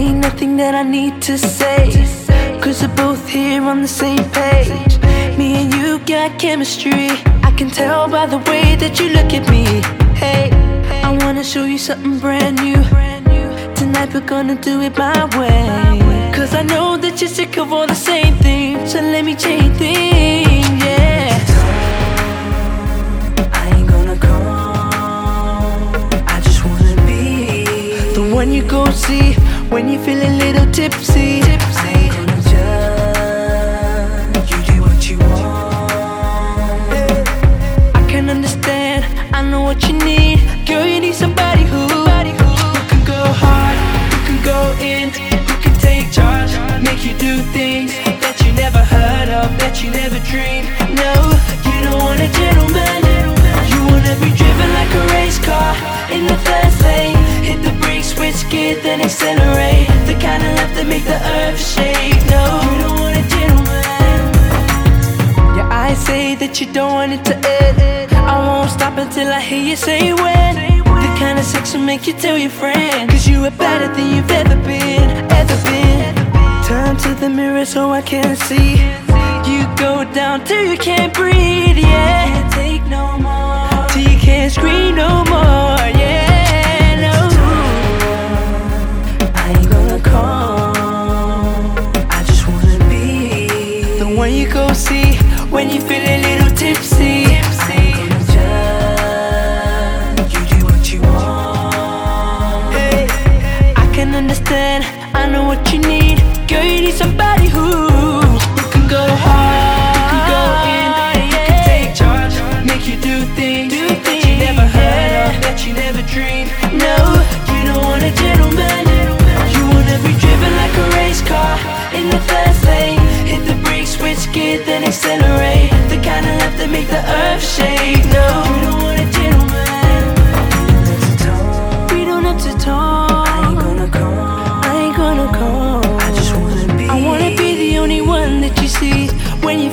nothing that I need to say. Cause we're both here on the same page. Me and you got chemistry. I can tell by the way that you look at me. Hey, I wanna show you something brand new. Tonight we're gonna do it my way. Cause I know that you're sick of all the same things. So let me change things, yeah. I ain't gonna call. I just wanna be the one you go see when you feel a little tipsy. tipsy. I judge. You do what you want. I can understand. I know what you need. Girl, you need somebody who, who can go hard, who can go in, who can take charge, make you do things that you never heard of, that you never dreamed. No, you don't want a gentleman. You wanna be driven like a race car in the lane. Hit the brakes, switch gear, then accelerate. No, you don't want a gentleman. Your eyes say that you don't want it to end. I won't stop until I hear you say when. The kind of sex will make you tell your friend. Cause you are better than you've ever been, ever been. Turn to the mirror so I can see. You go down till you can't breathe, see when you feel a little tipsy. Can understand. I know what you need. Girl, you need somebody who, who can go hard, who can go in, can take charge, make you do things do that you never heard of, that you never dreamed. No, you don't want a gentleman. You wanna be driven like a race car in the fast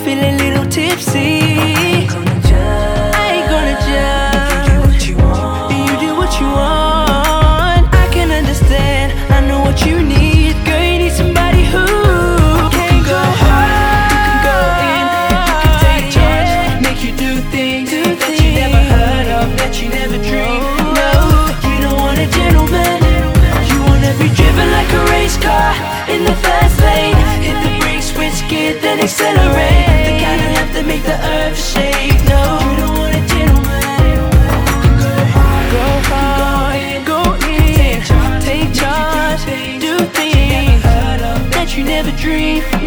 feel a little tipsy. I ain't gonna judge. You do what you want. You do what you want. I can understand. I know what you need. Girl, you need somebody who can go hard, can go in, can take charge, make you do things that you never heard of, that you never dreamed. No, you don't want a gentleman. You wanna be driven like a race car in the fast lane. Hit the brakes, switch gear, then accelerate the earth shake. No. Go hard, go in, take charge, do things that you never dreamed.